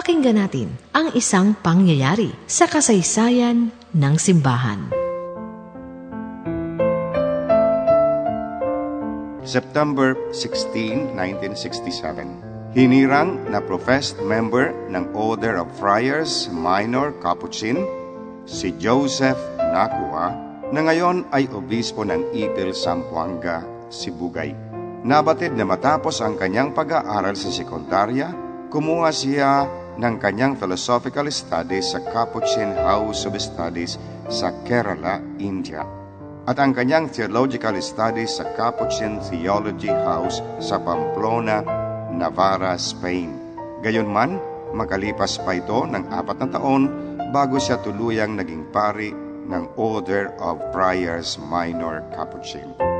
Pakinggan natin ang isang pangyayari sa kasaysayan ng simbahan. September 16, 1967. Hinirang na professed member ng Order of Friars Minor Capuchin, si Joseph Nakua, na ngayon ay obispo ng Ipil, Sampuanga, Sibugay. Nabatid na matapos ang kanyang pag-aaral sa sekundarya, kumuha siya ng kanyang philosophical studies sa Capuchin House of Studies sa Kerala, India at ang kanyang theological studies sa Capuchin Theology House sa Pamplona, Navarra, Spain. Gayunman, makalipas pa ito ng apat na taon bago siya tuluyang naging pari ng Order of Friars Minor Capuchin.